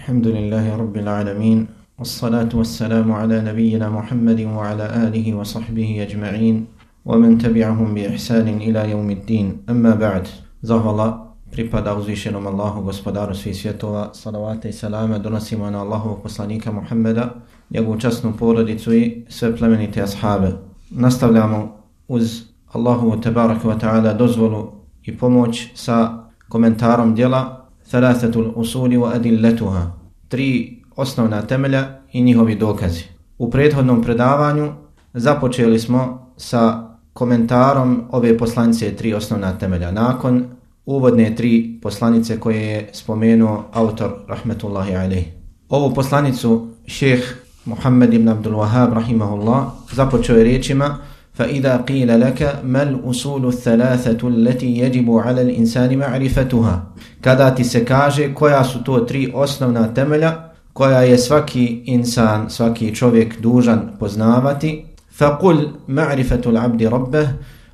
الحمد لله رب العالمين والصلاة والسلام على نبينا محمد وعلى آله وصحبه أجمعين ومن تبعهم بإحسان إلى يوم الدين أما بعد زهو الله pripada uzvišenom Allahu, gospodaru svih svjetova, salavate i salame donosimo na Allahu poslanika Muhammeda, njegovu časnu porodicu i sve plemenite ashabe. Nastavljamo uz Allahu tebaraka wa ta'ala dozvolu i pomoć sa komentarom djela thalathatul usuli wa adillatuha, tri osnovna temelja i njihovi dokazi. U prethodnom predavanju započeli smo sa komentarom ove poslanice tri osnovna temelja. Nakon uvodne tri poslanice koje je spomenuo autor rahmetullahi alaih. Ovu poslanicu šeheh Muhammed ibn Abdul Wahab rahimahullah započeo je riječima فإذا قيل لك ما الأصول الثلاثة التي يجب على الإنسان معرفتها kada ti se kaže koja su to tri osnovna temelja koja je svaki insan, svaki čovjek dužan poznavati فقل معرفة العبد ربه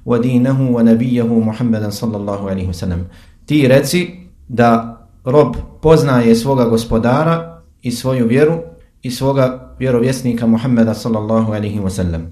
ودينه ونبيه محمدا صلى الله عليه وسلم ti reci da rob poznaje svoga gospodara i svoju vjeru i svoga vjerovjesnika Muhammeda sallallahu alaihi wa sallam.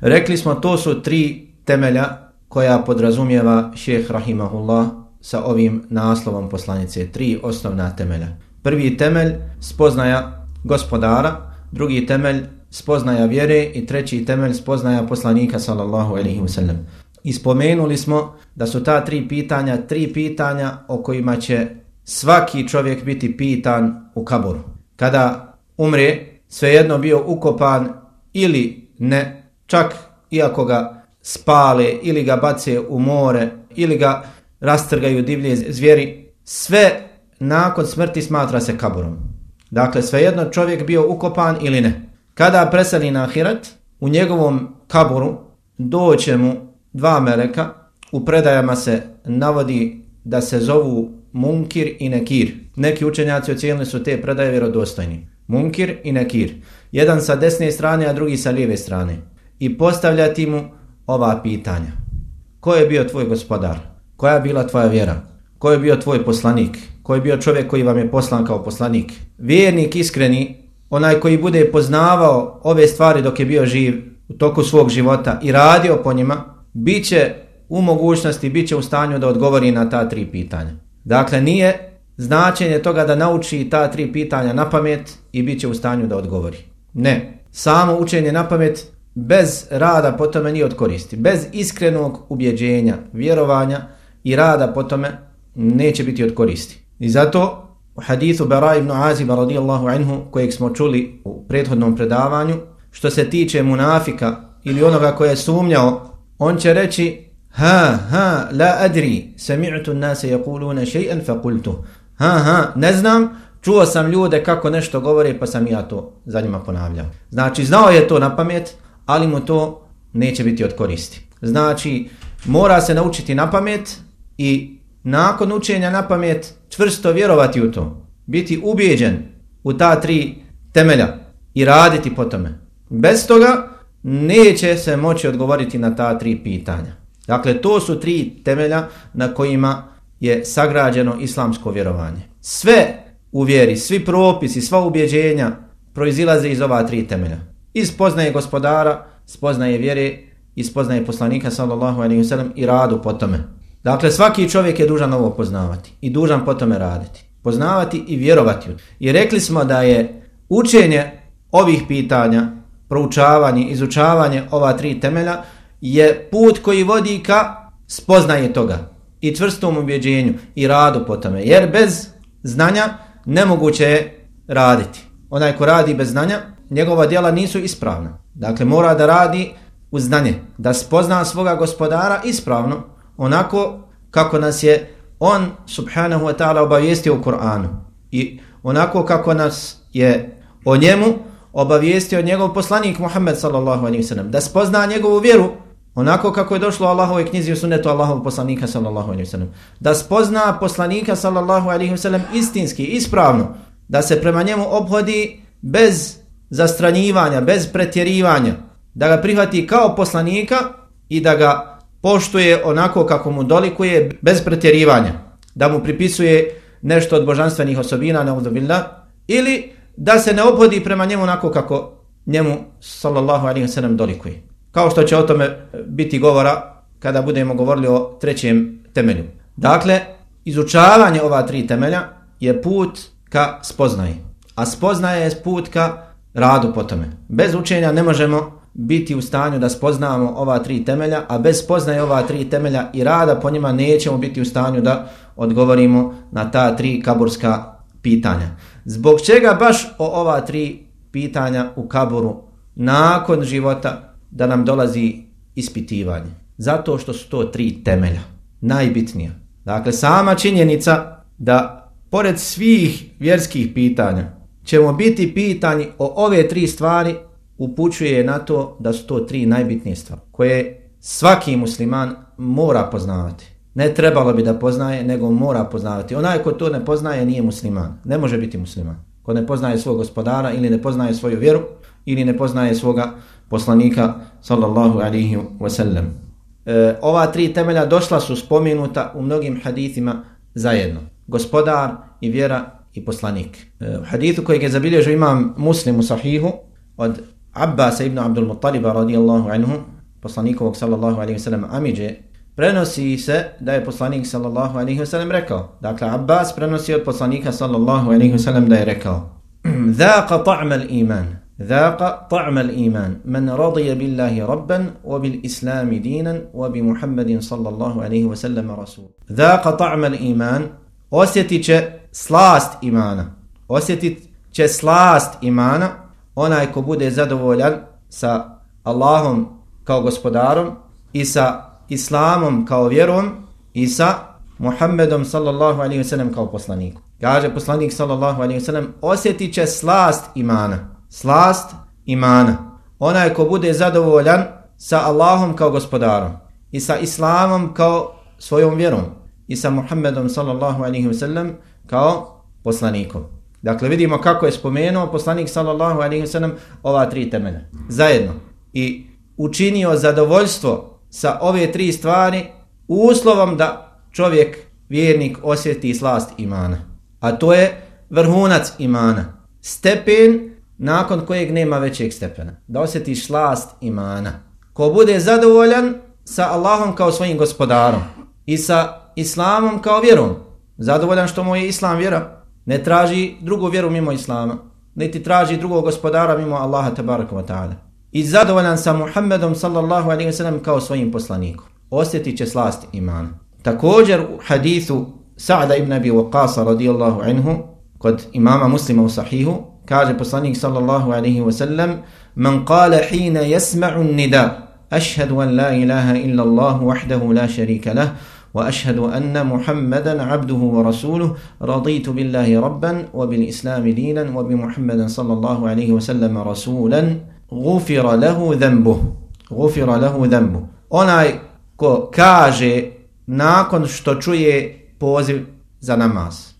Rekli smo to su tri temelja koja podrazumijeva šeheh rahimahullah sa ovim naslovom poslanice. Tri osnovna temelja. Prvi temelj spoznaja gospodara, drugi temelj spoznaja vjere i treći temelj spoznaja poslanika sallallahu alaihi wasallam. Ispomenuli smo da su ta tri pitanja, tri pitanja o kojima će svaki čovjek biti pitan u kaboru. Kada umre, svejedno bio ukopan ili ne, čak iako ga spale ili ga bace u more ili ga rastrgaju divlje zvijeri, sve nakon smrti smatra se kaburom. Dakle, svejedno čovjek bio ukopan ili ne. Kada preseli na ahiret, u njegovom kaburu doće mu dva meleka, u predajama se navodi da se zovu Munkir i Nekir. Neki učenjaci ocijenili su te predaje vjerodostojni. Munkir i Nekir. Jedan sa desne strane, a drugi sa lijeve strane i postavljati mu ova pitanja. Ko je bio tvoj gospodar? Koja je bila tvoja vjera? Ko je bio tvoj poslanik? Ko je bio čovjek koji vam je poslan kao poslanik? Vjernik iskreni, onaj koji bude poznavao ove stvari dok je bio živ u toku svog života i radio po njima, bit će u mogućnosti, bit će u stanju da odgovori na ta tri pitanja. Dakle, nije značenje toga da nauči ta tri pitanja na pamet i bit će u stanju da odgovori. Ne. Samo učenje na pamet bez rada po tome nije od koristi. Bez iskrenog ubjeđenja, vjerovanja i rada po tome neće biti od koristi. I zato u hadithu Bara ibn Aziba radijallahu anhu kojeg smo čuli u prethodnom predavanju, što se tiče munafika ili onoga koje je sumnjao, on će reći Ha, ha, la adri, sami'tu nase yakuluna shay'an fa qultu. Ha, ha, ne znam, čuo sam ljude kako nešto govore pa sam ja to za njima ponavljao. Znači, znao je to na pamet, ali mu to neće biti od koristi. Znači, mora se naučiti na pamet i nakon učenja na pamet čvrsto vjerovati u to. Biti ubijeđen u ta tri temelja i raditi po tome. Bez toga neće se moći odgovoriti na ta tri pitanja. Dakle, to su tri temelja na kojima je sagrađeno islamsko vjerovanje. Sve u vjeri, svi propisi, sva ubjeđenja proizilaze iz ova tri temelja i spoznaje gospodara, spoznaje vjere i spoznaje poslanika sallallahu alaihi wasallam i radu po tome. Dakle, svaki čovjek je dužan ovo poznavati i dužan po tome raditi. Poznavati i vjerovati. I rekli smo da je učenje ovih pitanja, proučavanje, izučavanje ova tri temelja je put koji vodi ka spoznaje toga i čvrstom ubjeđenju i radu po tome. Jer bez znanja nemoguće je raditi. Onaj ko radi bez znanja, njegova djela nisu ispravna. Dakle, mora da radi u znanje, da spozna svoga gospodara ispravno, onako kako nas je on, subhanahu wa ta'ala, obavijestio u Kur'anu. I onako kako nas je o njemu obavijestio njegov poslanik Muhammed sallallahu alaihi sallam. Da spozna njegovu vjeru, onako kako je došlo Allahove knjizi u sunetu Allahov poslanika sallallahu alaihi sallam. Da spozna poslanika sallallahu alaihi sallam istinski, ispravno, da se prema njemu obhodi bez zastranjivanja, bez pretjerivanja, da ga prihvati kao poslanika i da ga poštuje onako kako mu dolikuje bez pretjerivanja, da mu pripisuje nešto od božanstvenih osobina, neudobila, ili da se ne obhodi prema njemu onako kako njemu sallallahu alaihi wa sallam dolikuje. Kao što će o tome biti govora kada budemo govorili o trećem temelju. Dakle, izučavanje ova tri temelja je put ka spoznaji. A spoznaje je put ka radu po tome. Bez učenja ne možemo biti u stanju da spoznamo ova tri temelja, a bez spoznaje ova tri temelja i rada po njima nećemo biti u stanju da odgovorimo na ta tri kaburska pitanja. Zbog čega baš o ova tri pitanja u kaburu nakon života da nam dolazi ispitivanje? Zato što su to tri temelja, najbitnija. Dakle, sama činjenica da pored svih vjerskih pitanja ćemo biti pitani o ove tri stvari upućuje na to da su to tri najbitnije stvari koje svaki musliman mora poznavati. Ne trebalo bi da poznaje, nego mora poznavati. Onaj ko to ne poznaje nije musliman. Ne može biti musliman. Ko ne poznaje svog gospodara ili ne poznaje svoju vjeru ili ne poznaje svoga poslanika sallallahu alihi wasallam. E, ova tri temelja došla su spomenuta u mnogim hadithima zajedno. Gospodar i vjera i poslanik. E, u hadithu kojeg je zabilježio imam muslim u sahihu od Abbas ibn Abdul Muttaliba radijallahu anhu, poslanikovog sallallahu alaihi wasallam amiđe, prenosi se da je poslanik sallallahu alaihi wasallam rekao. Dakle, Abbas prenosi od poslanika sallallahu alaihi wasallam da je rekao Zaqa ta'ma al-iman. Zaqa ta'ma al-iman. Man radiya billahi rabban wa bil islami dinan wa bi Muhammadin sallallahu alaihi wasallam rasul. Zaqa ta'ma al-iman. Osjetit će slast imana. Osjetit će slast imana onaj ko bude zadovoljan sa Allahom kao gospodarom i sa Islamom kao vjerom i sa Muhammedom sallallahu alaihi wasallam kao poslanikom. Kaže poslanik sallallahu alaihi wasallam osjetit će slast imana. Slast imana. Onaj ko bude zadovoljan sa Allahom kao gospodarom i sa Islamom kao svojom vjerom i sa Muhammedom sallallahu alaihi wasallam kao poslanikom. Dakle, vidimo kako je spomenuo poslanik sallallahu alaihi wasallam ova tri temelja. Zajedno. I učinio zadovoljstvo sa ove tri stvari uslovom da čovjek, vjernik, osjeti slast imana. A to je vrhunac imana. Stepen nakon kojeg nema većeg stepena. Da osjeti slast imana. Ko bude zadovoljan sa Allahom kao svojim gospodarom i sa Islamom kao vjerom. Zadovoljan što mu je Islam vjera ne traži drugu vjeru mimo Islama, niti traži drugog gospodara mimo Allaha tabaraka wa ta'ala. I zadovoljan sa Muhammedom sallallahu alaihi wa sallam kao svojim poslanikom. Osjetit će slast imana. Također u hadithu Sa'da ibn Abi Waqasa radijallahu anhu, kod imama muslima u sahihu, kaže poslanik sallallahu alaihi wa sallam, man qala hina jesma'u nida, ašhadu an la ilaha illa Allah wahdahu la sharika lah, وأشهد أن محمدا عبده ورسوله. رضيت بالله ربا وبالإسلام دينا وبمحمد صلى الله عليه وسلم رسولا. غفر له ذنبه. غفر له ذنبه. Onaj ko kaže nakon što čuje poziv za namaz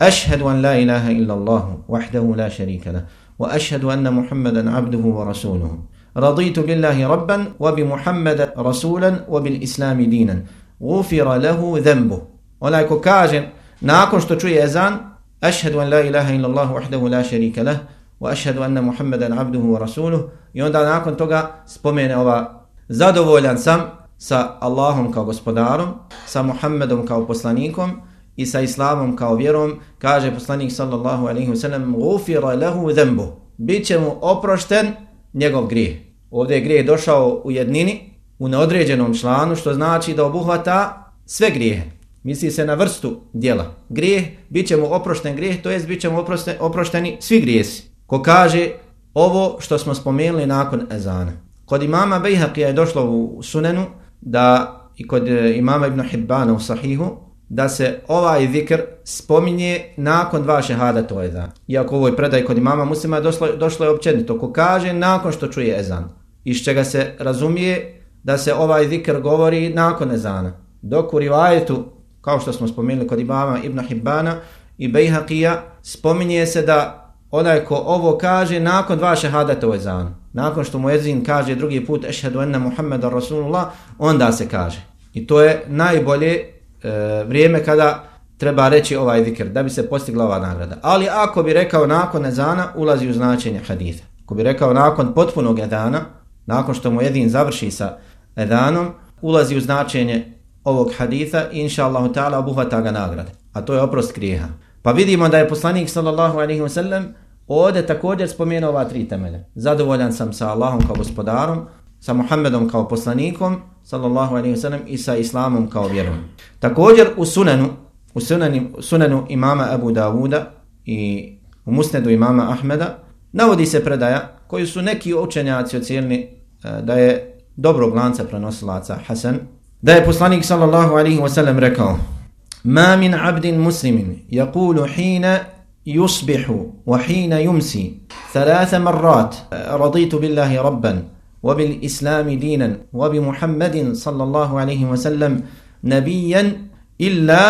اشهد ان لا اله الا الله وحده لا شريك له واشهد ان محمدا عبده ورسوله رضيت بالله ربا وبمحمد رسولا وبالاسلام دينا gufira lehu zembu. Onaj ko kaže, nakon što čuje ezan, ašhedu an la ilaha illa Allah wahdahu la sharika lah, wa ašhedu anna Muhammedan abduhu wa rasuluh, i onda nakon toga spomene ova, zadovoljan sam sa Allahom kao gospodarom, sa Muhammedom kao poslanikom, i sa Islamom kao vjerom, kaže poslanik sallallahu alaihi wa sallam, gufira lehu zembu. Biće mu oprošten njegov grijeh. Ovdje je grijeh došao u jednini, u neodređenom članu, što znači da obuhvata sve grijehe. Misli se na vrstu dijela. Grijeh, bit će mu oprošten grijeh, to jest bit će mu oprošteni svi grijesi. Ko kaže ovo što smo spomenuli nakon ezana. Kod imama Bejhaqija je došlo u sunenu da i kod e, imama Ibn Hibbana u sahihu da se ovaj zikr spominje nakon dva šehada to je ezan. Iako ovoj predaj kod imama muslima došlo, došlo je općenito. Ko kaže nakon što čuje ezan. Iz čega se razumije da se ovaj zikr govori nakon ezana. Dok u rivajetu, kao što smo spomenuli kod imama Ibn Hibbana i Bejhaqija, spominje se da onaj ko ovo kaže nakon dva šehadata u ezanu. Nakon što mu ezin kaže drugi put ešhedu enne Muhammeda Rasulullah, onda se kaže. I to je najbolje e, vrijeme kada treba reći ovaj zikr da bi se postigla ova nagrada. Ali ako bi rekao nakon ezana, ulazi u značenje haditha. Ako bi rekao nakon potpunog ezana, nakon što mu jedin završi sa edanom, ulazi u značenje ovog haditha i inša Allahu ta'ala obuhvata ga nagrade. A to je oprost grijeha. Pa vidimo da je poslanik sallallahu alaihi wa sallam ovdje također spomenuo ova tri temelje. Zadovoljan sam sa Allahom kao gospodarom, sa Muhammedom kao poslanikom, sallallahu alaihi wa sallam, i sa Islamom kao vjerom. Također u sunanu, u sunanu, sunanu imama Abu Dawuda i u musnedu imama Ahmeda, navodi se predaja koju su neki učenjaci ocijenili eh, da je dobrog lanca prenosilaca Hasan, da je poslanik sallallahu alaihi wa sallam rekao Ma min abdin muslimin yakulu hina yusbihu wa hina yumsi thalatha marrat raditu billahi rabban وبالإسلام دينا وبمحمد صلى الله عليه وسلم نبيا إلا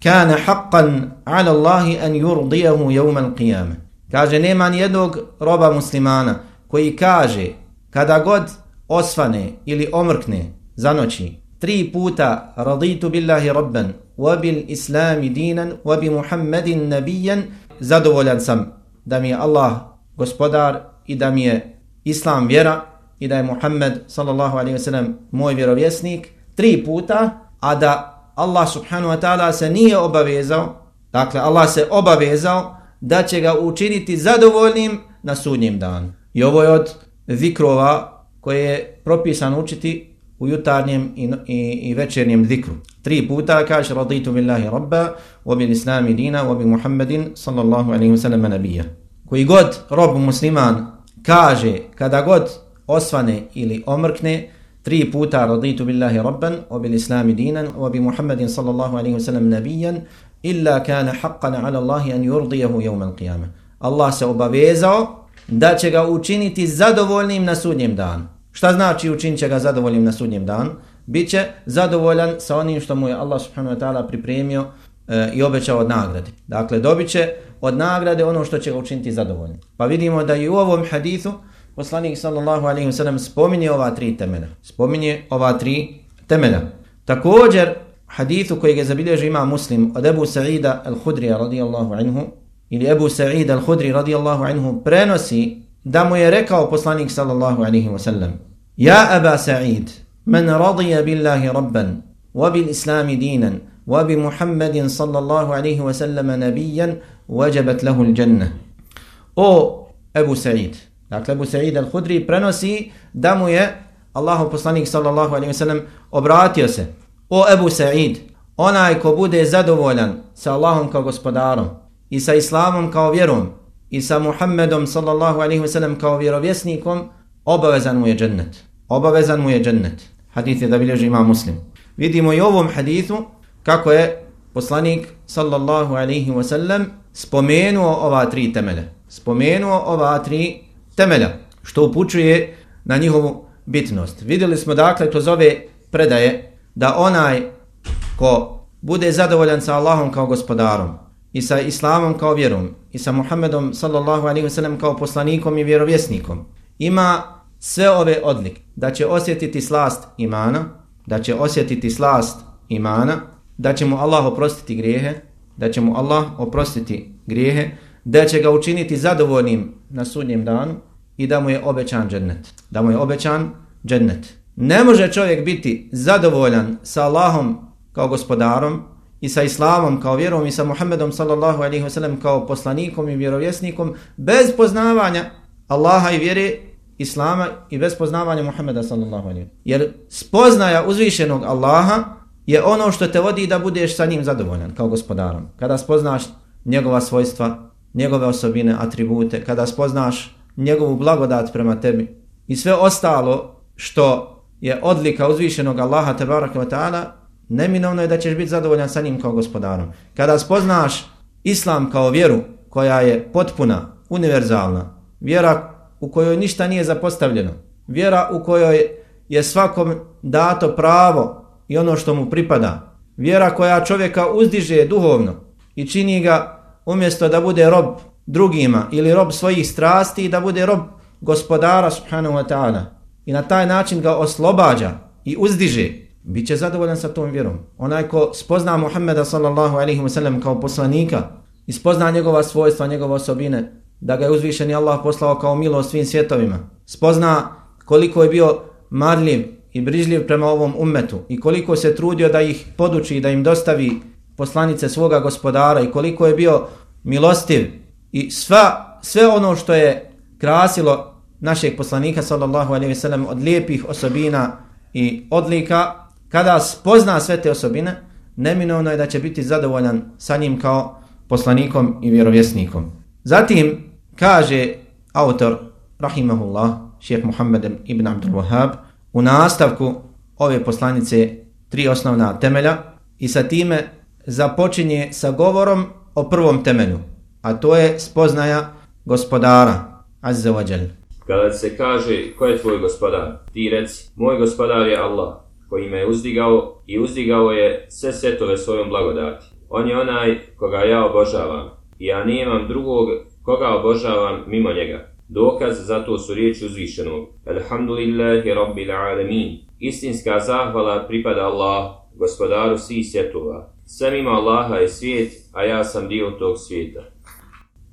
كان حقا على الله أن يرضيه يوم القيامة kaže nema ni jednog roba muslimana koji kaže kada god osvane ili omrkne za noći tri puta raditu billahi rabban wa bil islami dinan wa bi muhammedin nabijan zadovoljan sam da mi je Allah gospodar i da mi je islam vjera i da je Muhammed sallallahu alaihi wasallam moj vjerovjesnik tri puta, a da Allah subhanahu wa ta'ala se nije obavezao, dakle Allah se obavezao da će ga učiniti zadovoljnim na sudnjem danu. I ovo je od zikrova koje je propisano učiti u jutarnjem i, i, i večernjem zikru. Tri puta kaže raditu billahi rabba, wa bil islami dina, wa bi Muhammedin sallallahu alaihi wasallam nabija. Koji god rob musliman kaže kada god osvane ili omrkne tri puta raditu billahi rabban wa bil islami dinan wa bi muhammedin sallallahu alaihi wasallam nabijan illa kana haqqan ala Allahi an yurdijahu jevman qiyama. Allah se obavezao da će ga učiniti zadovoljnim na sudnjem danu. Šta znači učinit će ga zadovoljnim na sudnjem danu? Biće zadovoljan sa onim što mu je Allah subhanahu wa ta'ala pripremio e, i obećao od nagrade. Dakle, dobit će od nagrade ono što će ga učiniti zadovoljnim. Pa vidimo da i u ovom hadithu poslanik sallallahu alaihi wasallam spominje ova tri temena. Spominje ova tri temena. Također, hadithu koji je zabilježio ima muslim od Ebu Sa'ida al-Hudrija radijallahu anhu ili Ebu Sa'ida al-Hudri radijallahu anhu prenosi da mu je rekao poslanik sallallahu alaihi wasallam Ja Aba Sa'id, man radija billahi rabban, wa bil islami dinan, wa bi Muhammedin sallallahu alaihi wasallam nabijan, wajabat lahu l-jannah. O Ebu Sa'id, Dakle, Abu Sa'id al-Hudri prenosi da mu je Allahu poslanik sallallahu alaihi wasallam obratio se. O Abu Sa'id, onaj ko bude zadovoljan sa Allahom kao gospodarom i sa Islamom kao vjerom i sa Muhammedom sallallahu alaihi sellem kao vjerovjesnikom, obavezan mu je džennet. Obavezan mu je džennet. Hadith je da bilježi ima muslim. Vidimo i ovom hadithu kako je poslanik sallallahu alaihi sellem spomenuo ova tri temele. Spomenuo ova tri temelja, što upućuje na njihovu bitnost. Vidjeli smo dakle kroz ove predaje da onaj ko bude zadovoljan sa Allahom kao gospodarom i sa Islamom kao vjerom i sa Muhammedom sallallahu alaihi wasallam kao poslanikom i vjerovjesnikom ima sve ove odlike da će osjetiti slast imana, da će osjetiti slast imana, da će mu Allah oprostiti grijehe, da će mu Allah oprostiti grijehe, da će ga učiniti zadovoljnim na sudnjem danu i da mu je obećan džennet. Da mu je obećan džennet. Ne može čovjek biti zadovoljan sa Allahom kao gospodarom i sa Islamom kao vjerom i sa Muhammedom sallallahu alaihi wasallam kao poslanikom i vjerovjesnikom bez poznavanja Allaha i vjere Islama i bez poznavanja Muhammeda sallallahu alaihi wa. Jer spoznaja uzvišenog Allaha je ono što te vodi da budeš sa njim zadovoljan kao gospodarom. Kada spoznaš njegova svojstva, njegove osobine, atribute, kada spoznaš njegovu blagodat prema tebi i sve ostalo što je odlika uzvišenog Allaha tebaraka wa ta'ala, neminovno je da ćeš biti zadovoljan sa njim kao gospodarom. Kada spoznaš islam kao vjeru koja je potpuna, univerzalna, vjera u kojoj ništa nije zapostavljeno, vjera u kojoj je svakom dato pravo i ono što mu pripada, vjera koja čovjeka uzdiže duhovno i čini ga umjesto da bude rob drugima ili rob svojih strasti da bude rob gospodara subhanahu wa ta'ala i na taj način ga oslobađa i uzdiže bit će zadovoljan sa tom vjerom. Onaj ko spozna Muhammeda sallallahu alaihi wa sallam kao poslanika i spozna njegova svojstva, njegove osobine, da ga je uzvišeni Allah poslao kao milo svim svjetovima, spozna koliko je bio marljiv i brižljiv prema ovom ummetu i koliko se trudio da ih poduči i da im dostavi poslanice svoga gospodara i koliko je bio milostiv i sva, sve ono što je krasilo našeg poslanika sallallahu alejhi ve sellem od lijepih osobina i odlika kada spozna sve te osobine neminovno je da će biti zadovoljan sa njim kao poslanikom i vjerovjesnikom. Zatim kaže autor rahimahullah šejh Muhammed ibn Abdul Wahhab u nastavku ove poslanice tri osnovna temelja i sa time započinje sa govorom o prvom temelju a to je spoznaja gospodara azza wa jalla Kada se kaže ko je tvoj gospodar, ti reci, moj gospodar je Allah, koji me je uzdigao i uzdigao je sve setove svojom blagodati. On je onaj koga ja obožavam i ja nemam drugog koga obožavam mimo njega. Dokaz za to su riječi uzvišenog. Alhamdulillahi rabbil alamin. Istinska zahvala pripada Allah, gospodaru svih svjetova. Sve mimo Allaha je svijet, a ja sam dio tog svijeta.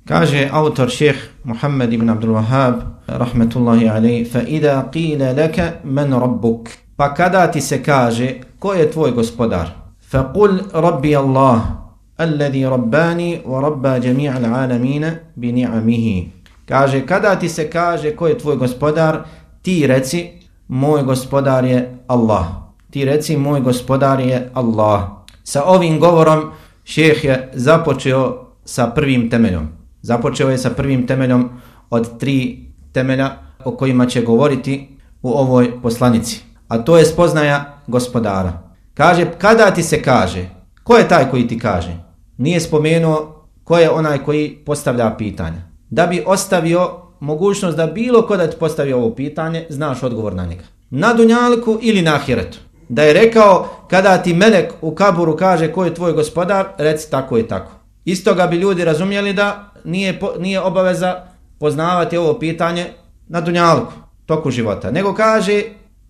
Kaže autor šeheh Muhammed ibn Abdul Wahhab, rahmetullahi alaih, fa ida qila laka man rabbuk. Pa kada ti se kaže, ko je tvoj gospodar? Faqul rabbi Allah, alladhi rabbani wa rabba jami'a al-alamina bi ni'amihi. Kaže, kada ti se kaže ko je tvoj gospodar, ti reci, moj gospodar je Allah. Ti reci, moj gospodar je Allah. Sa ovim govorom šeheh je započeo sa prvim temeljom. Započeo je sa prvim temeljom od tri temelja o kojima će govoriti u ovoj poslanici. A to je spoznaja gospodara. Kaže, kada ti se kaže, ko je taj koji ti kaže? Nije spomenuo ko je onaj koji postavlja pitanja. Da bi ostavio mogućnost da bilo ko da ti postavi ovo pitanje, znaš odgovor na njega. Na dunjalku ili na ahiretu. Da je rekao, kada ti melek u kaburu kaže ko je tvoj gospodar, reci tako i tako. Isto ga bi ljudi razumjeli da nije, nije obaveza poznavati ovo pitanje na dunjalku, toku života. Nego kaže,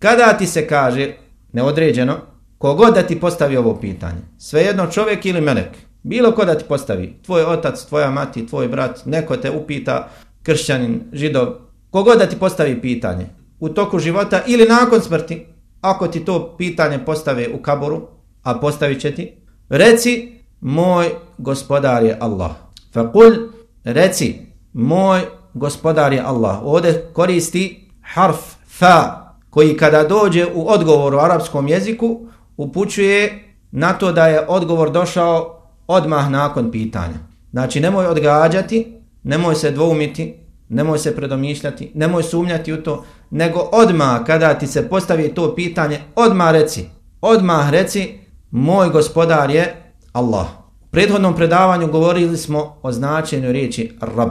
kada ti se kaže, neodređeno, kogod da ti postavi ovo pitanje, svejedno čovjek ili melek, bilo ko da ti postavi, tvoj otac, tvoja mati, tvoj brat, neko te upita, kršćanin, židov, kogod da ti postavi pitanje, u toku života ili nakon smrti, ako ti to pitanje postave u kaboru, a postavit će ti, reci, moj gospodar je Allah. Fakul, reci, moj gospodar je Allah. Ovdje koristi harf fa, koji kada dođe u odgovor u arapskom jeziku, upućuje na to da je odgovor došao odmah nakon pitanja. Znači, nemoj odgađati, nemoj se dvoumiti, nemoj se predomišljati, nemoj sumnjati u to, nego odmah kada ti se postavi to pitanje, odmah reci, odmah reci, moj gospodar je Allah prethodnom predavanju govorili smo o značenju riječi Rab.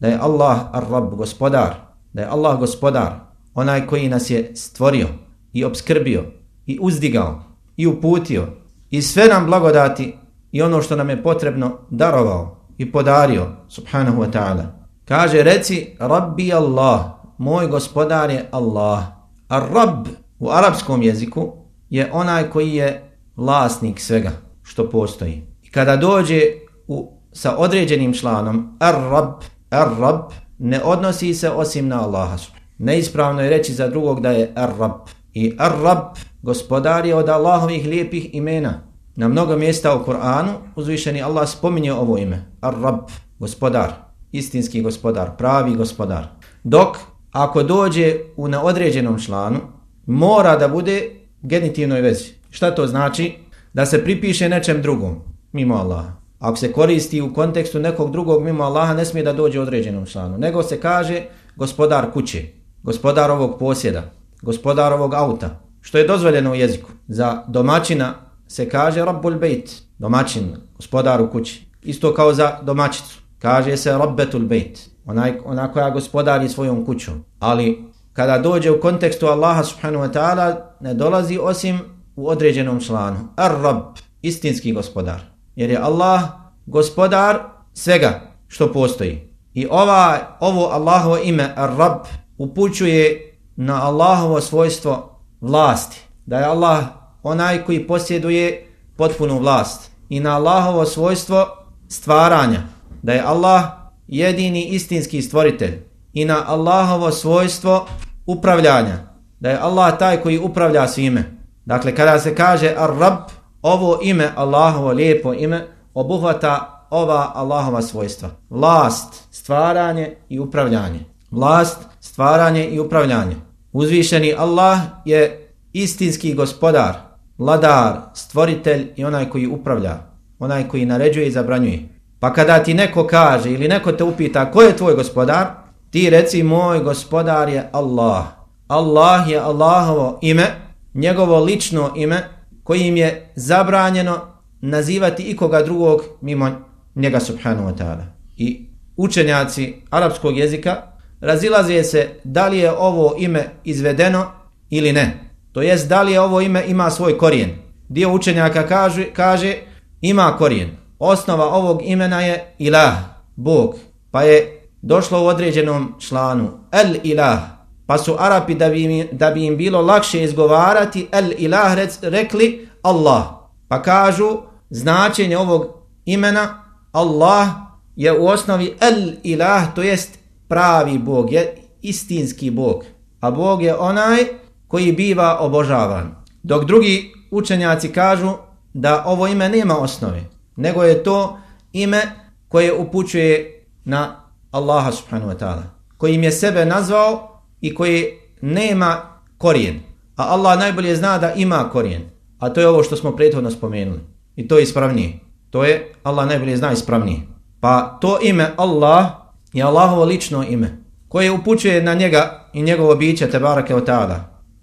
Da je Allah Rab, gospodar. Da je Allah gospodar. Onaj koji nas je stvorio i obskrbio i uzdigao i uputio i sve nam blagodati i ono što nam je potrebno darovao i podario subhanahu wa ta'ala. Kaže reci Rabbi Allah, moj gospodar je Allah. A Rabb u arapskom jeziku je onaj koji je vlasnik svega što postoji. I kada dođe u, sa određenim članom Ar-Rab, Ar-Rab, ne odnosi se osim na Allaha. Neispravno je reći za drugog da je Ar-Rab. I Ar-Rab, gospodar je od Allahovih lijepih imena. Na mnogo mjesta u Kur'anu uzvišeni Allah spominje ovo ime. Ar-Rab, gospodar, istinski gospodar, pravi gospodar. Dok ako dođe u neodređenom članu, mora da bude genitivnoj vezi. Šta to znači? Da se pripiše nečem drugom mimo Allaha. Ako se koristi u kontekstu nekog drugog mimo Allaha, ne smije da dođe u određenom članu. Nego se kaže gospodar kuće, gospodar ovog posjeda, gospodar ovog auta, što je dozvoljeno u jeziku. Za domaćina se kaže Rabbul Bejt, domaćin, gospodar u kući. Isto kao za domaćicu. Kaže se Rabbetul Bejt, ona, ona koja gospodari svojom kućom. Ali kada dođe u kontekstu Allaha subhanahu wa ta'ala, ne dolazi osim u određenom članu. Ar-Rab, istinski gospodar jer je Allah gospodar svega što postoji. I ova, ovo Allahovo ime Ar-Rab upućuje na Allahovo svojstvo vlasti. Da je Allah onaj koji posjeduje potpunu vlast i na Allahovo svojstvo stvaranja, da je Allah jedini istinski stvoritelj i na Allahovo svojstvo upravljanja, da je Allah taj koji upravlja svime. Dakle, kada se kaže Ar-Rab, ovo ime, Allahovo lijepo ime, obuhvata ova Allahova svojstva. Vlast, stvaranje i upravljanje. Vlast, stvaranje i upravljanje. Uzvišeni Allah je istinski gospodar, vladar, stvoritelj i onaj koji upravlja, onaj koji naređuje i zabranjuje. Pa kada ti neko kaže ili neko te upita ko je tvoj gospodar, ti reci moj gospodar je Allah. Allah je Allahovo ime, njegovo lično ime, kojim je zabranjeno nazivati ikoga drugog mimo njega subhanahu wa ta'ala. I učenjaci arapskog jezika razilaze se da li je ovo ime izvedeno ili ne. To jest da li je ovo ime ima svoj korijen. Dio učenjaka kaže, kaže ima korijen. Osnova ovog imena je ilah, Bog. Pa je došlo u određenom članu el ilah. Pa su Arapi da bi, im, da bi im bilo lakše izgovarati el ilah rec, rekli Allah. Pa kažu značenje ovog imena Allah je u osnovi el ilah, to jest pravi Bog, je istinski Bog. A Bog je onaj koji biva obožavan. Dok drugi učenjaci kažu da ovo ime nema osnove, nego je to ime koje upućuje na Allaha subhanahu wa ta'ala, kojim je sebe nazvao i koji nema korijen. A Allah najbolje zna da ima korijen. A to je ovo što smo prethodno spomenuli. I to je ispravnije. To je Allah najbolje zna ispravnije. Pa to ime Allah je Allahovo lično ime koje upućuje na njega i njegovo biće te barake o.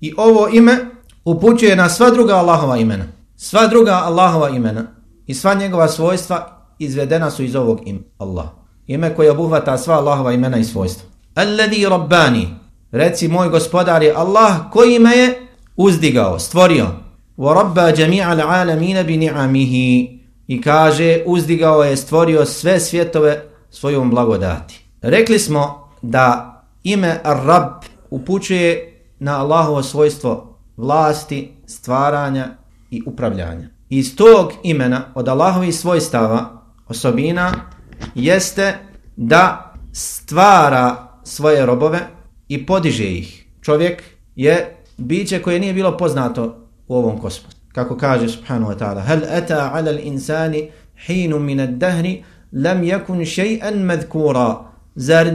I ovo ime upućuje na sva druga Allahova imena. Sva druga Allahova imena i sva njegova svojstva izvedena su iz ovog im Allah. Ime koje obuhvata sva Allahova imena i svojstva. Alladhi Rabbani, reci moj gospodar je Allah koji me je uzdigao, stvorio. Wa rabba jami'a al-alamina bi ni'amihi. I kaže uzdigao je, stvorio sve svjetove svojom blagodati. Rekli smo da ime Ar-Rab upućuje na Allahovo svojstvo vlasti, stvaranja i upravljanja. Iz tog imena od Allahovih svojstava osobina jeste da stvara svoje robove i podiže ih. Čovjek je biće koje nije bilo poznato u ovom kosmosu. Kako kaže subhanahu wa ta'ala Hal ata ala al insani hinu min ad-dahri lam yakun shay'an madhkura Zar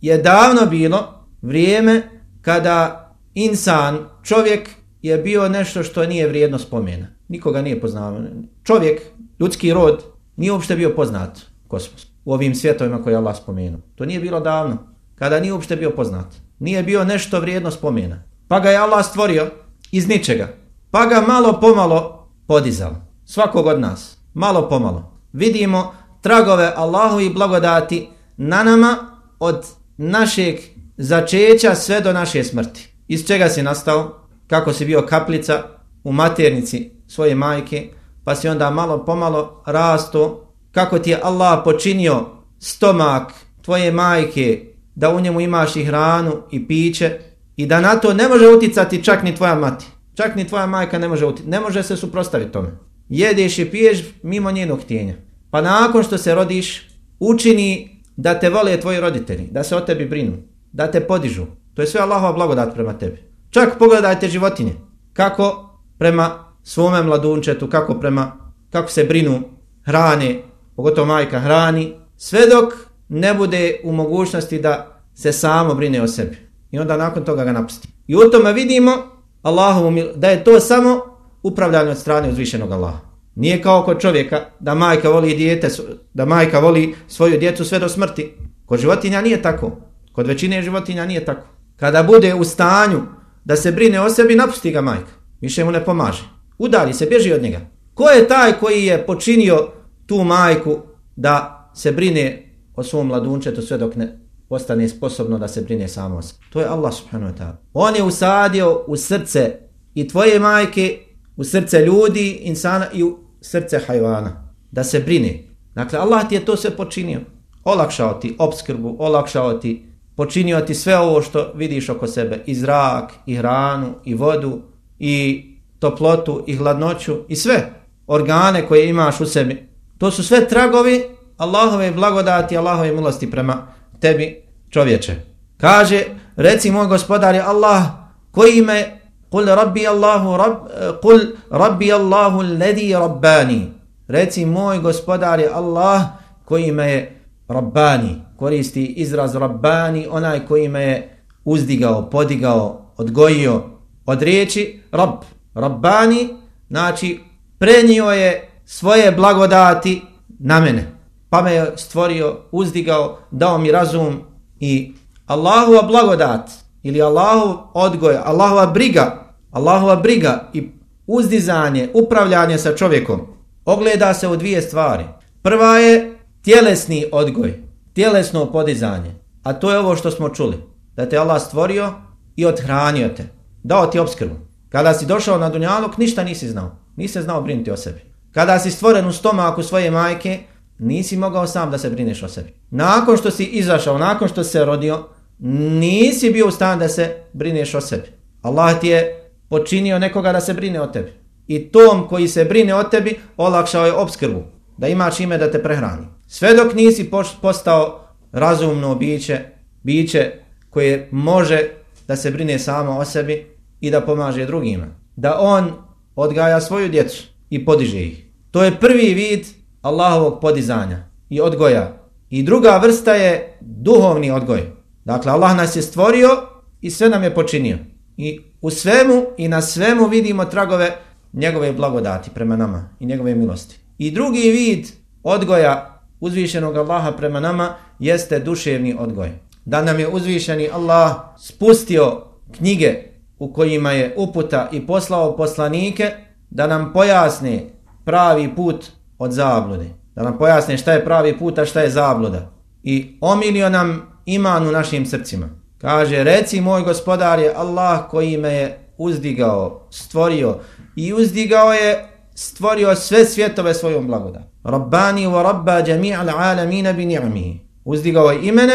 je davno bilo vrijeme kada insan, čovjek je bio nešto što nije vrijedno spomena. Nikoga nije poznavao. Čovjek, ljudski rod, nije uopšte bio poznat kosmos u ovim svjetovima koje Allah spomenuo. To nije bilo davno, kada nije uopšte bio poznat. Nije bio nešto vrijedno spomena. Pa ga je Allah stvorio iz ničega. Pa ga malo pomalo podizao. Svakog od nas. Malo pomalo. Vidimo tragove Allahu i blagodati na nama od našeg začeća sve do naše smrti iz čega si nastao, kako si bio kaplica u maternici svoje majke, pa si onda malo pomalo rasto, kako ti je Allah počinio stomak tvoje majke, da u njemu imaš i hranu i piće, i da na to ne može uticati čak ni tvoja mati. Čak ni tvoja majka ne može uticati, ne može se suprostaviti tome. Jedeš i piješ mimo njenog tijenja. Pa nakon što se rodiš, učini da te vole tvoji roditelji, da se o tebi brinu, da te podižu, To je sve Allahova blagodat prema tebi. Čak pogledajte životinje. Kako prema svome mladunčetu, kako prema, kako se brinu hrane, pogotovo majka hrani, sve dok ne bude u mogućnosti da se samo brine o sebi. I onda nakon toga ga napusti. I u tome vidimo Allahovu, da je to samo upravljanje od strane uzvišenog Allaha. Nije kao kod čovjeka da majka voli dijete, da majka voli svoju djecu sve do smrti. Kod životinja nije tako. Kod većine životinja nije tako kada bude u stanju da se brine o sebi, napusti ga majka. Više mu ne pomaže. Udali se, bježi od njega. Ko je taj koji je počinio tu majku da se brine o svom mladunčetu sve dok ne postane sposobno da se brine samo se? To je Allah subhanahu wa ta'ala. On je usadio u srce i tvoje majke, u srce ljudi, insana i u srce hajvana. Da se brine. Dakle, Allah ti je to sve počinio. Olakšao ti obskrbu, olakšao ti počinio ti sve ovo što vidiš oko sebe, i zrak, i hranu, i vodu, i toplotu i hladnoću i sve organe koje imaš u sebi. To su sve tragovi Allahove blagodati, Allahove milosti prema tebi čovječe. Kaže, reci moj gospodar je Allah koji me Kul rabbi Allahu rab, eh, kul rabbi Allahu alladhi rabbani. Reci moj gospodar je Allah koji me je rabbani. Koristi izraz rabbani, onaj koji me je uzdigao, podigao, odgojio od riječi rab. Rabbani, znači prenio je svoje blagodati na mene. Pa me je stvorio, uzdigao, dao mi razum i Allahova blagodat ili Allahov odgoj, Allahova briga, Allahova briga i uzdizanje, upravljanje sa čovjekom ogleda se u dvije stvari. Prva je tjelesni odgoj, tjelesno podizanje, a to je ovo što smo čuli, da te Allah stvorio i odhranio te, dao ti obskrbu. Kada si došao na Dunjaluk, ništa nisi znao, nisi znao brinuti o sebi. Kada si stvoren u stomaku svoje majke, nisi mogao sam da se brineš o sebi. Nakon što si izašao, nakon što se rodio, nisi bio u stan da se brineš o sebi. Allah ti je počinio nekoga da se brine o tebi. I tom koji se brine o tebi, olakšao je obskrbu, da imaš ime da te prehrani. Sve dok nisi postao razumno biće, biće koje može da se brine samo o sebi i da pomaže drugima. Da on odgaja svoju djecu i podiže ih. To je prvi vid Allahovog podizanja i odgoja. I druga vrsta je duhovni odgoj. Dakle, Allah nas je stvorio i sve nam je počinio. I u svemu i na svemu vidimo tragove njegove blagodati prema nama i njegove milosti. I drugi vid odgoja uzvišenog Allaha prema nama jeste duševni odgoj. Da nam je uzvišeni Allah spustio knjige u kojima je uputa i poslao poslanike da nam pojasne pravi put od zablude. Da nam pojasne šta je pravi put, a šta je zabluda. I omilio nam iman u našim srcima. Kaže, reci moj gospodar je Allah koji me je uzdigao, stvorio i uzdigao je stvorio sve svjetove svojom blagoda. Rabbani wa rabba jami'al alamina bi ni'mihi. Uzdigao je imene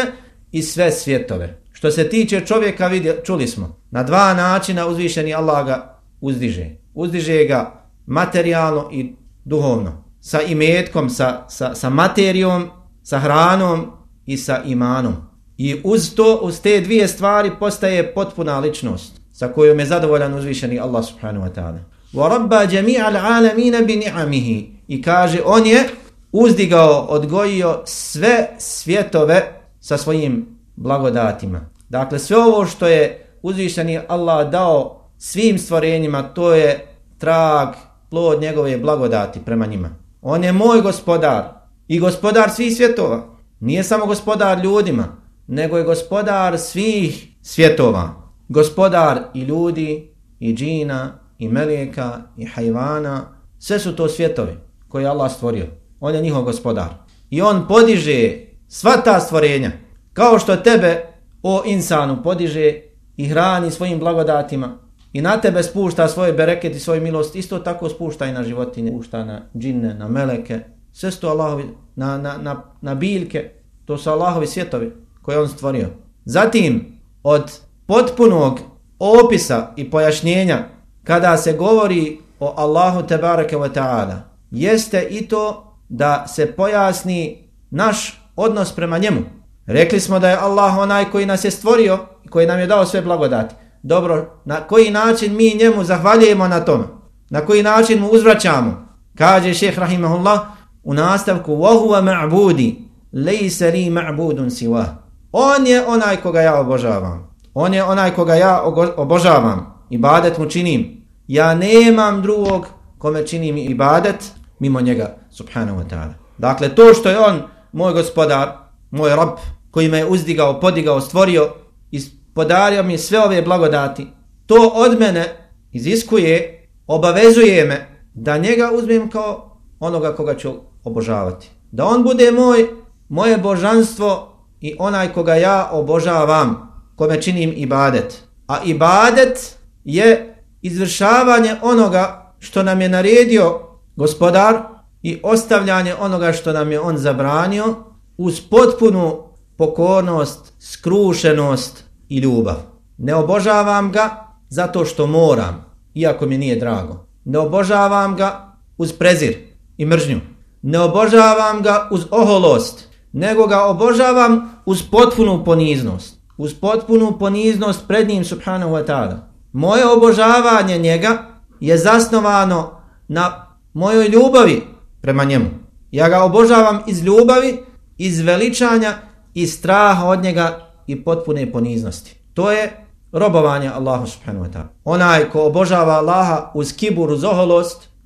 i sve svjetove. Što se tiče čovjeka, vidje, čuli smo, na dva načina uzvišeni Allah ga uzdiže. Uzdiže ga materijalno i duhovno. Sa imetkom, sa, sa, sa materijom, sa hranom i sa imanom. I uz to, uz te dvije stvari postaje potpuna ličnost sa kojom je zadovoljan uzvišeni Allah subhanahu wa ta'ala. Wa rabba jamial alamin bi ni'amihi. I kaže, on je uzdigao, odgojio sve svjetove sa svojim blagodatima. Dakle, sve ovo što je uzvišeni Allah dao svim stvorenjima, to je trag, plod njegove blagodati prema njima. On je moj gospodar i gospodar svih svjetova. Nije samo gospodar ljudima, nego je gospodar svih svjetova. Gospodar i ljudi, i džina, i melijeka, i hajvana. Sve su to svjetovi koje je Allah stvorio. On je njihov gospodar. I on podiže sva ta stvorenja. Kao što tebe, o insanu, podiže i hrani svojim blagodatima. I na tebe spušta svoje bereket i svoju milost. Isto tako spušta i na životinje. Spušta na džinne, na meleke. Sve su to Allahovi, na, na, na, na biljke. To su Allahovi svjetovi koje on stvorio. Zatim, od potpunog opisa i pojašnjenja kada se govori o Allahu tebareke wa ta'ala, jeste i to da se pojasni naš odnos prema njemu. Rekli smo da je Allah onaj koji nas je stvorio i koji nam je dao sve blagodati. Dobro, na koji način mi njemu zahvaljujemo na tome? Na koji način mu uzvraćamo? Kaže šeheh rahimahullah u nastavku وَهُوَ مَعْبُودِ لَيْسَ لِي مَعْبُودٌ سِوَهُ On je onaj koga ja obožavam. On je onaj koga ja obožavam. Ibadet mu činim. Ja nemam drugog kome činim ibadet mimo njega, subhanahu wa ta'ala. Dakle, to što je on, moj gospodar, moj rob, koji me je uzdigao, podigao, stvorio i podario mi sve ove blagodati, to od mene iziskuje, obavezuje me da njega uzmem kao onoga koga ću obožavati. Da on bude moj, moje božanstvo i onaj koga ja obožavam, kome činim ibadet. A ibadet je izvršavanje onoga što nam je naredio gospodar i ostavljanje onoga što nam je on zabranio uz potpunu pokornost, skrušenost i ljubav. Ne obožavam ga zato što moram, iako mi nije drago. Ne obožavam ga uz prezir i mržnju. Ne obožavam ga uz oholost, nego ga obožavam uz potpunu poniznost. Uz potpunu poniznost pred njim subhanahu wa ta'ala. Moje obožavanje njega je zasnovano na mojoj ljubavi prema njemu. Ja ga obožavam iz ljubavi, iz veličanja i straha od njega i potpune poniznosti. To je robovanje Allahu subhanahu wa ta'ala. Onaj ko obožava Allaha uz kibur, uz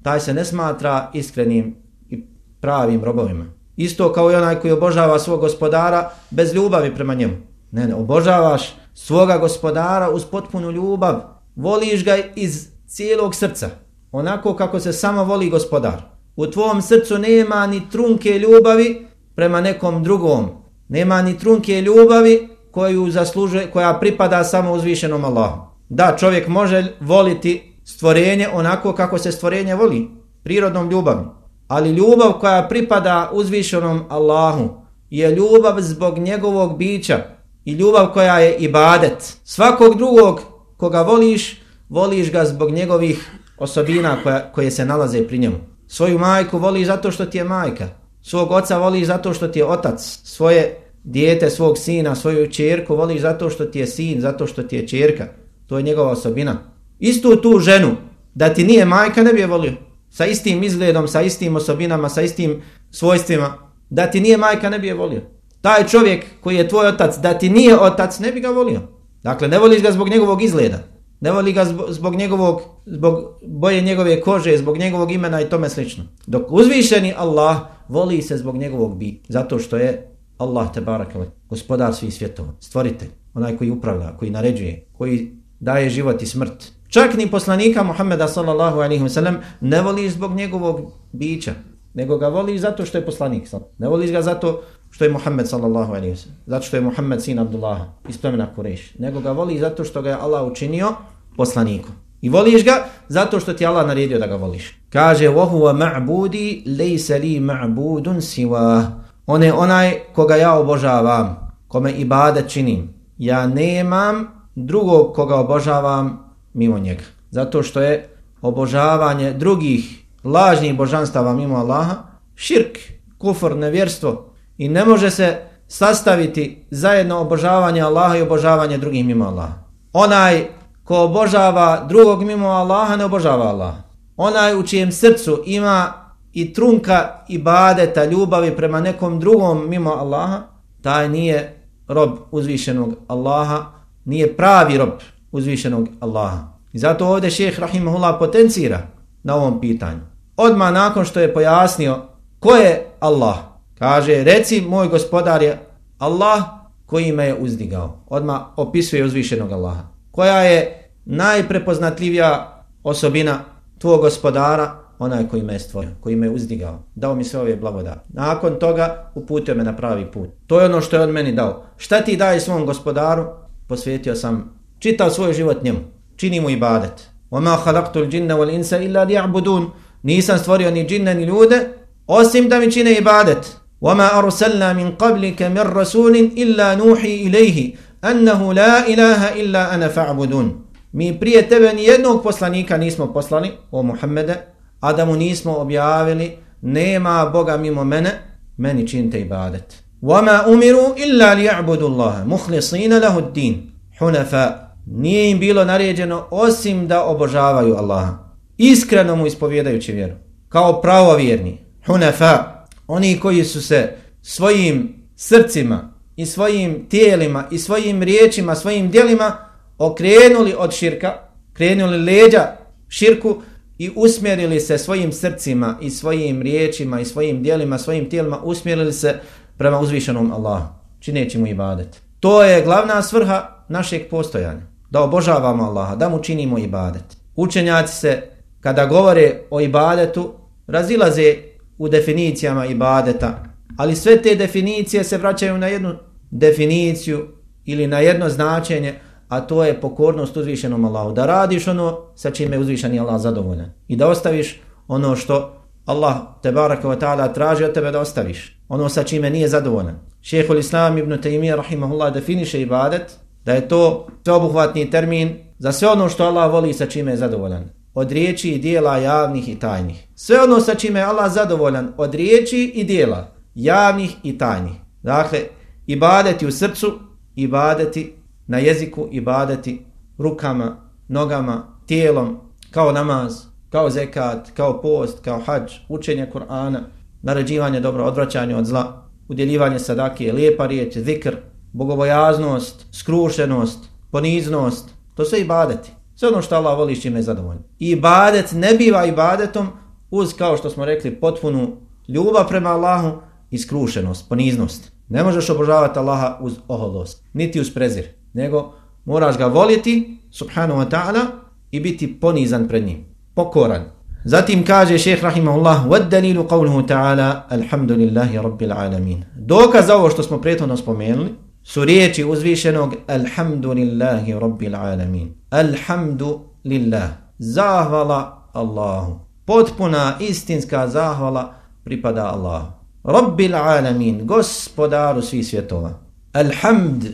taj se ne smatra iskrenim i pravim robovima. Isto kao i onaj koji obožava svog gospodara bez ljubavi prema njemu. Ne, ne, obožavaš svoga gospodara uz potpunu ljubav. Voliš ga iz cijelog srca. Onako kako se samo voli gospodar. U tvom srcu nema ni trunke ljubavi prema nekom drugom. Nema ni trunke ljubavi koju zaslužuje, koja pripada samo uzvišenom Allahu. Da, čovjek može voliti stvorenje onako kako se stvorenje voli, prirodnom ljubavom. Ali ljubav koja pripada uzvišenom Allahu je ljubav zbog njegovog bića i ljubav koja je ibadet. Svakog drugog koga voliš, voliš ga zbog njegovih osobina koja, koje se nalaze pri njemu. Svoju majku voliš zato što ti je majka. Svog oca voliš zato što ti je otac. Svoje dijete, svog sina, svoju čerku voliš zato što ti je sin, zato što ti je čerka. To je njegova osobina. Istu tu ženu, da ti nije majka, ne bi je volio. Sa istim izgledom, sa istim osobinama, sa istim svojstvima. Da ti nije majka, ne bi je volio. Taj čovjek koji je tvoj otac, da ti nije otac, ne bi ga volio. Dakle, ne voliš ga zbog njegovog izgleda. Ne voli ga zbog, zbog njegovog, zbog boje njegove kože, zbog njegovog imena i tome slično. Dok uzvišeni Allah voli se zbog njegovog bi, zato što je Allah te barakale, gospodar svih svjetova, stvoritelj, onaj koji upravlja, koji naređuje, koji daje život i smrt. Čak ni poslanika Muhammeda sallallahu alaihi wa sallam ne voliš zbog njegovog bića, nego ga voliš zato što je poslanik. Ne voliš ga zato što je Muhammed sallallahu alaihi wa sallam, zato što je Muhammed sin Abdullaha iz plemena Kureš, nego ga voliš zato što ga je Allah učinio poslanikom. I voliš ga zato što ti Allah naredio da ga voliš. Kaže, وَهُوَ مَعْبُودِ لَيْسَ لِي مَعْبُودٌ سِوَا On je onaj koga ja obožavam, kome ibadet činim. Ja nemam drugog koga obožavam mimo njega. Zato što je obožavanje drugih lažnih božanstava mimo Allaha širk, kufr, nevjerstvo i ne može se sastaviti zajedno obožavanje Allaha i obožavanje drugih mimo Allaha. Onaj ko obožava drugog mimo Allaha ne obožava Allaha. Onaj u čijem srcu ima i trunka i badeta ljubavi prema nekom drugom mimo Allaha, taj nije rob uzvišenog Allaha, nije pravi rob uzvišenog Allaha. I zato ovdje šeheh Rahimahullah potencira na ovom pitanju. Odmah nakon što je pojasnio ko je Allah, kaže reci moj gospodar je Allah koji me je uzdigao. Odmah opisuje uzvišenog Allaha. Koja je najprepoznatljivija osobina tvojeg gospodara, onaj koji me je stvorio, koji me je uzdigao, dao mi sve ove blagodati. Nakon toga uputio me na pravi put. To je ono što je on meni dao. Šta ti daje svom gospodaru? Posvetio sam, čitao svoj život njemu. Čini mu ibadet. وَمَا خَلَقْتُ الْجِنَّ وَالْإِنسَ إِلَّا لِيَعْبُدُونَ Nisam stvorio ni džinne ni ljude, osim da mi čine ibadet. وَمَا أَرْسَلْنَا مِنْ قَبْلِكَ مِنْ رَسُولٍ إِلَّا نُوحِي إِلَيْهِ أَنَّهُ لَا إِلَهَ إِلَّا أَنَا فَعْبُدُونَ Mi prije tebe ni jednog poslanika nismo poslali, o Muhammede, a da mu nismo objavili nema Boga mimo mene, meni činite ibadet. وَمَا أُمِرُوا إِلَّا لِيَعْبُدُ اللَّهَ مُخْلِصِينَ لَهُ الدِّينَ حُنَفَا Nije im bilo naređeno osim da obožavaju Allaha. Iskreno mu ispovjedajući vjeru. Kao pravovjerni. Hunafa. Oni koji su se svojim srcima i svojim tijelima i svojim riječima, svojim dijelima okrenuli od širka, krenuli leđa širku, i usmjerili se svojim srcima i svojim riječima i svojim dijelima, svojim tijelima, usmjerili se prema uzvišenom Allahu, čineći mu ibadet. To je glavna svrha našeg postojanja, da obožavamo Allaha, da mu činimo ibadet. Učenjaci se, kada govore o ibadetu, razilaze u definicijama ibadeta, ali sve te definicije se vraćaju na jednu definiciju ili na jedno značenje, a to je pokornost uzvišenom Allahu. Da radiš ono sa čime je uzvišeni Allah zadovoljan. I da ostaviš ono što Allah te baraka wa ta'ala traži od tebe da ostaviš. Ono sa čime nije zadovoljan. Šehhul Islam ibn Taymiyyah rahimahullah definiše ibadet da je to sveobuhvatni termin za sve ono što Allah voli sa čime je zadovoljan. Od riječi i dijela javnih i tajnih. Sve ono sa čime je Allah zadovoljan od riječi i dijela javnih i tajnih. Dakle, ibadeti u srcu, ibadeti na jeziku, ibadeti rukama, nogama, tijelom, kao namaz, kao zekat, kao post, kao hađ, učenje Kur'ana, naređivanje dobro, odvraćanje od zla, udjeljivanje sadake, lijepa riječ, zikr, bogobojaznost, skrušenost, poniznost, to sve ibadeti. Sve ono što Allah voli s čime je zadovoljno. Ibadet ne biva ibadetom uz, kao što smo rekli, potpunu ljubav prema Allahu i skrušenost, poniznost. Ne možeš obožavati Allaha uz oholost, niti uz prezir, nego moraš ga voljeti, subhanahu wa ta'ala, i biti ponizan pred njim, pokoran. Zatim kaže šeheh rahimahullah, vad dalilu qavluhu ta'ala, alhamdulillahi rabbil alamin. Dokaz za ovo što smo prethodno spomenuli, su riječi uzvišenog alhamdulillahi rabbil alamin. Alhamdulillah. Zahvala Allahu. Potpuna istinska zahvala pripada Allahu. Rabbil alamin, gospodaru svih svjetova. Alhamd,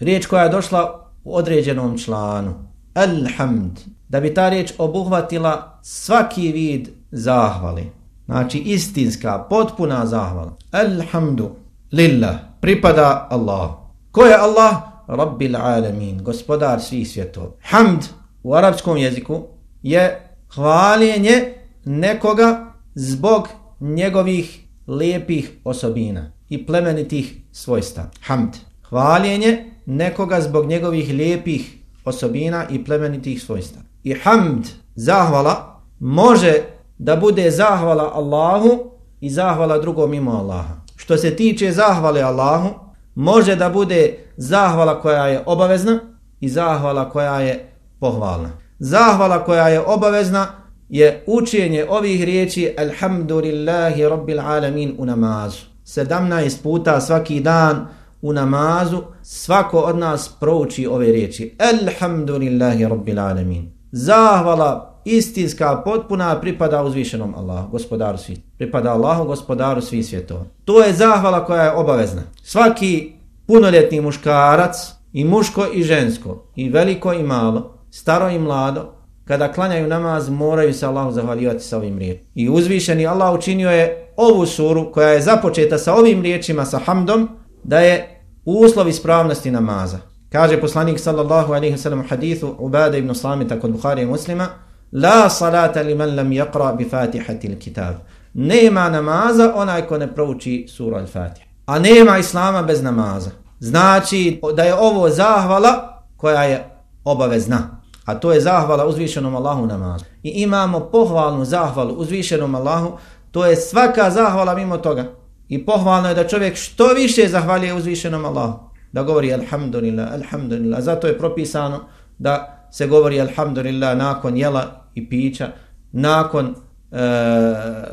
riječ koja je došla u određenom članu. Alhamd, da bi ta riječ obuhvatila svaki vid zahvali. Znači istinska, potpuna zahvala. Alhamdu lillah, pripada Allahu. Ko je Allah? Rabbil alamin, gospodar svih svjetova. Hamd u arapskom jeziku je hvaljenje nekoga zbog njegovih lijepih osobina i plemenitih svojstva. Hamd. Hvaljenje nekoga zbog njegovih lijepih osobina i plemenitih svojstva. I hamd, zahvala, može da bude zahvala Allahu i zahvala drugom mimo Allaha. Što se tiče zahvale Allahu, može da bude zahvala koja je obavezna i zahvala koja je pohvalna. Zahvala koja je obavezna je učenje ovih riječi Alhamdulillahi Rabbil Alamin u namazu. 17 puta svaki dan u namazu svako od nas prouči ove riječi Alhamdulillahi Rabbil Alamin. Zahvala istinska, potpuna pripada uzvišenom Allahu, gospodaru svih. Pripada Allahu, gospodaru svih svjetova. To je zahvala koja je obavezna. Svaki punoljetni muškarac i muško i žensko i veliko i malo, staro i mlado, kada klanjaju namaz, moraju se Allahu zahvaljivati sa ovim riječima. I uzvišeni Allah učinio je ovu suru koja je započeta sa ovim riječima, sa hamdom, da je uslov ispravnosti namaza. Kaže poslanik sallallahu alaihi sallam u hadithu Ubada ibn Slamita kod Bukhari i muslima La salata li man lam yaqra bi fatihati il kitab. Nema namaza onaj ko ne prouči suru al-Fatiha. A nema islama bez namaza. Znači da je ovo zahvala koja je obavezna a to je zahvala uzvišenom Allahu namazu. I imamo pohvalnu zahvalu uzvišenom Allahu, to je svaka zahvala mimo toga. I pohvalno je da čovjek što više zahvalije uzvišenom Allahu. Da govori alhamdulillah, alhamdulillah. Zato je propisano da se govori alhamdulillah nakon jela i pića, nakon e,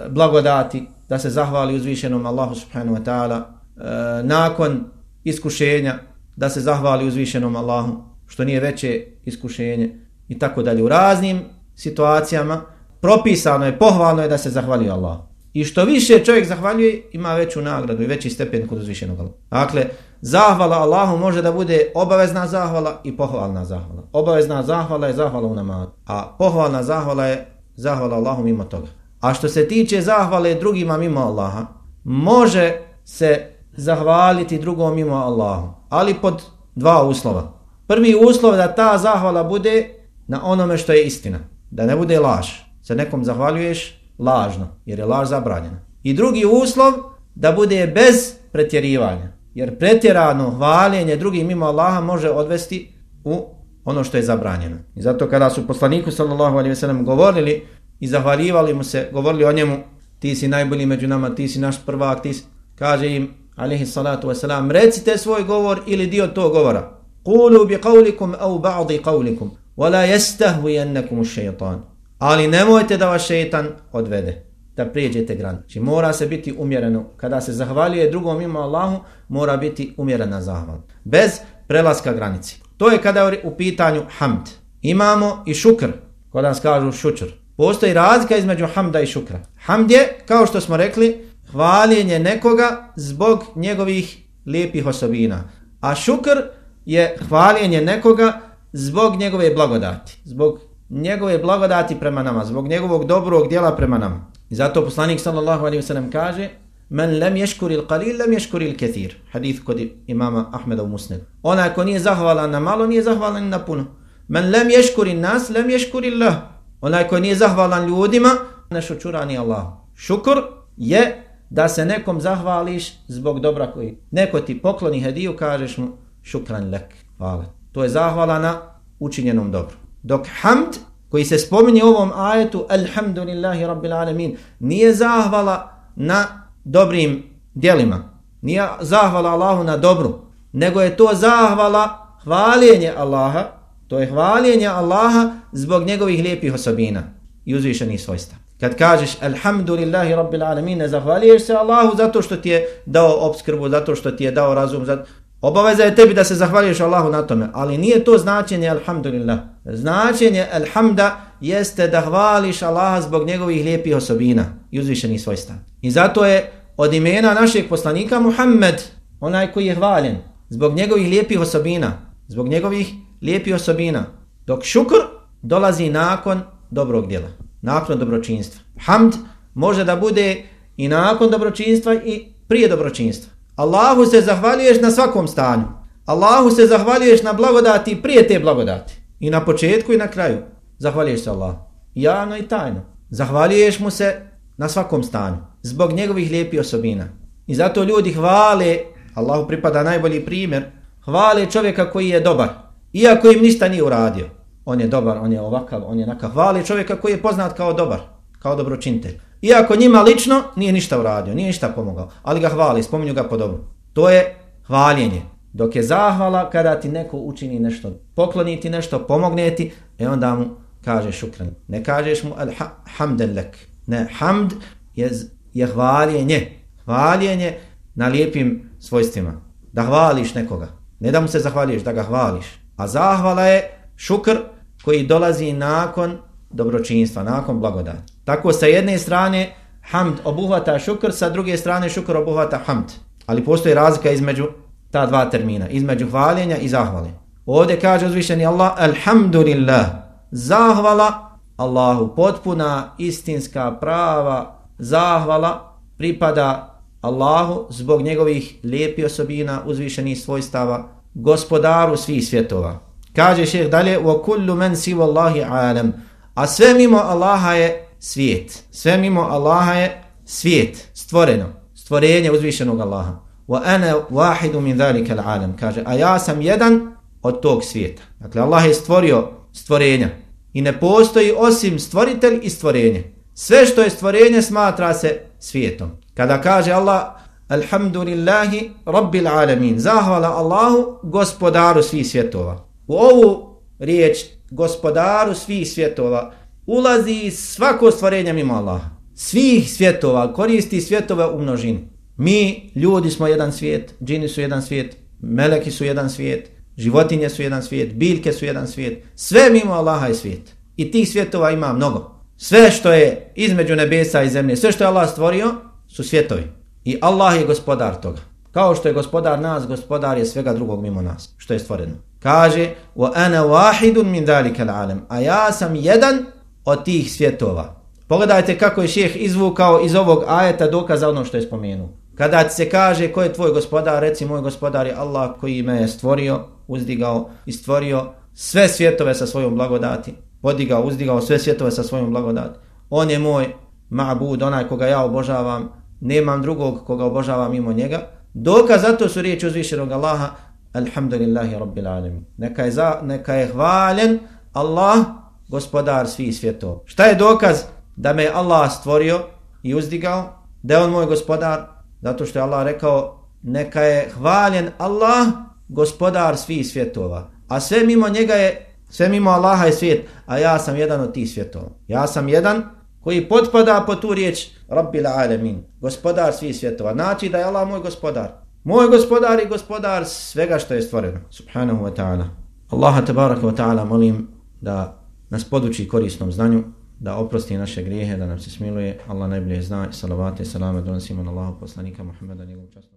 blagodati, da se zahvali uzvišenom Allahu subhanahu wa ta'ala, e, nakon iskušenja, da se zahvali uzvišenom Allahu, što nije veće iskušenje i tako dalje. U raznim situacijama propisano je, pohvalno je da se zahvali Allah. I što više čovjek zahvaljuje, ima veću nagradu i veći stepen kod uzvišenog Allah. Dakle, zahvala Allahu može da bude obavezna zahvala i pohvalna zahvala. Obavezna zahvala je zahvala u namazu, a pohvalna zahvala je zahvala Allahu mimo toga. A što se tiče zahvale drugima mimo Allaha, može se zahvaliti drugom mimo Allahu, ali pod dva uslova. Prvi uslov da ta zahvala bude na onome što je istina. Da ne bude laž. Se nekom zahvaljuješ lažno, jer je laž zabranjena. I drugi uslov, da bude bez pretjerivanja. Jer pretjerano hvaljenje drugim mimo Allaha može odvesti u ono što je zabranjeno. I zato kada su poslaniku sallallahu alejhi ve sellem govorili i zahvaljivali mu se, govorili o njemu, ti si najbolji među nama, ti si naš prvak, ti si, kaže im, alejhi salatu vesselam, recite svoj govor ili dio tog govora. Qulu bi qawlikum aw ba'd qawlikum wa ba'di kaulikum, annakum ash-shaytan. Ali nemojte da vas šejtan odvede da prijeđete granicu. Znači mora se biti umjereno. Kada se zahvaljuje drugom ima Allahu, mora biti umjerena zahval. Bez prelaska granici. To je kada je u pitanju hamd. Imamo i šukr, kod nas kažu šučr. Postoji razlika između hamda i šukra. Hamd je, kao što smo rekli, hvaljenje nekoga zbog njegovih lijepih osobina. A šukr je hvaljenje nekoga zbog njegove blagodati. Zbog njegove blagodati prema nama, zbog njegovog dobrog djela prema nama. I zato poslanik sallallahu alaihi wasallam kaže Men lem ješkuri il qalil, lem ješkuri il kethir. Hadith kod imama Ahmeda u Musned. Ona ako nije zahvalan na malo, nije zahvalan na puno. Men lem ješkuri nas, lem ješkuri Allah. Ona ko nije zahvalan ljudima, nešto čurani Allah. Šukur je da se nekom zahvališ zbog dobra koji. Neko ti pokloni hediju, kažeš mu šukran lek. Hvala. To je zahvala na učinjenom dobru. Dok hamd koji se spominje u ovom ajetu Alhamdulillahi Rabbil Alamin nije zahvala na dobrim dijelima. Nije zahvala Allahu na dobru. Nego je to zahvala hvaljenje Allaha. To je hvaljenje Allaha zbog njegovih lijepih osobina i uzvišenih svojstva. Kad kažeš Alhamdulillahi Rabbil Alamin ne zahvaliješ se Allahu zato što ti je dao obskrbu, zato što ti je dao razum, zato Obaveza je tebi da se zahvališ Allahu na tome, ali nije to značenje alhamdulillah. Značenje alhamda jeste da hvališ Allaha zbog njegovih lijepih osobina i uzvišenih svojstva. I zato je od imena našeg poslanika Muhammed, onaj koji je hvaljen, zbog njegovih lijepih osobina, zbog njegovih lijepih osobina, dok šukr dolazi nakon dobrog djela, nakon dobročinstva. Hamd može da bude i nakon dobročinstva i prije dobročinstva. Allahu se zahvaljuješ na svakom stanju. Allahu se zahvaljuješ na blagodati prije te blagodati. I na početku i na kraju. Zahvaljuješ se Allahu. Javno i tajno. Zahvaljuješ mu se na svakom stanju. Zbog njegovih lijepih osobina. I zato ljudi hvale, Allahu pripada najbolji primjer, hvale čovjeka koji je dobar. Iako im ništa nije uradio. On je dobar, on je ovakav, on je nakav. Hvale čovjeka koji je poznat kao dobar, kao dobročintelj. Iako njima lično nije ništa uradio, nije ništa pomogao, ali ga hvali, spominju ga po dobru. To je hvaljenje. Dok je zahvala kada ti neko učini nešto, pokloni ti nešto, pomogne ti, e onda mu kažeš šukran. Ne kažeš mu alhamden lek. Ne, hamd je, je hvaljenje. Hvaljenje na lijepim svojstvima. Da hvališ nekoga. Ne da mu se zahvališ, da ga hvališ. A zahvala je šukr koji dolazi nakon dobročinstva, nakon blagodati. Tako sa jedne strane hamd obuhvata šukr, sa druge strane šukr obuhvata hamd. Ali postoji razlika između ta dva termina, između hvaljenja i zahvale. Ovdje kaže uzvišeni Allah, Alhamdulillah, zahvala Allahu, potpuna, istinska, prava, zahvala pripada Allahu zbog njegovih lijepih osobina, uzvišenih svojstava, gospodaru svih svjetova. Kaže šeh dalje, وَكُلُّ مَنْ سِوَ اللَّهِ عَالَمُ A sve mimo Allaha je svijet. Sve mimo Allaha je svijet, stvoreno, stvorenje uzvišenog Allaha. Wa ana wahidu min zalika al-alam. Kaže, a ja sam jedan od tog svijeta. Dakle, Allah je stvorio stvorenja i ne postoji osim stvoritelj i stvorenje. Sve što je stvorenje smatra se svijetom. Kada kaže Allah, Alhamdulillahi Rabbil Alamin, zahvala Allahu, gospodaru svih svjetova. U ovu riječ, gospodaru svih svjetova, ulazi svako stvorenje mimo Allaha. Svih svjetova, koristi svjetove u množini. Mi, ljudi smo jedan svijet, džini su jedan svijet, meleki su jedan svijet, životinje su jedan svijet, biljke su jedan svijet. Sve mimo Allaha je svijet. I tih svjetova ima mnogo. Sve što je između nebesa i zemlje, sve što je Allah stvorio, su svjetovi. I Allah je gospodar toga. Kao što je gospodar nas, gospodar je svega drugog mimo nas, što je stvoreno. Kaže, wa ana wahidun min الْعَالَمِ. A ja sam jedan od tih svjetova. Pogledajte kako je šeheh izvukao iz ovog ajeta dokaza ono što je spomenuo. Kada ti se kaže ko je tvoj gospodar, reci moj gospodar je Allah koji me je stvorio, uzdigao i stvorio sve svjetove sa svojom blagodati. Podigao, uzdigao sve svjetove sa svojom blagodati. On je moj ma'bud, onaj koga ja obožavam. Nemam drugog koga obožavam mimo njega. Dokaz zato su riječi uzvišenog Allaha. Alhamdulillahi rabbil alamin. Neka je, za, neka je hvaljen Allah gospodar svih svjetova. Šta je dokaz da me Allah stvorio i uzdigao? Da je on moj gospodar? Zato što je Allah rekao neka je hvaljen Allah gospodar svih svjetova. A sve mimo njega je, sve mimo Allaha je svijet, a ja sam jedan od tih svjetova. Ja sam jedan koji potpada po tu riječ Rabbil Alamin, gospodar svih svjetova. Znači da je Allah moj gospodar. Moj gospodar i gospodar svega što je stvoreno. Subhanahu wa ta'ala. Allaha tabaraka wa ta'ala molim da nas poduči korisnom znanju, da oprosti naše grijehe, da nam se smiluje. Allah najbolje zna. Salavate, i salame, donosimo na Allahu poslanika Muhammeda, njegovom časnom.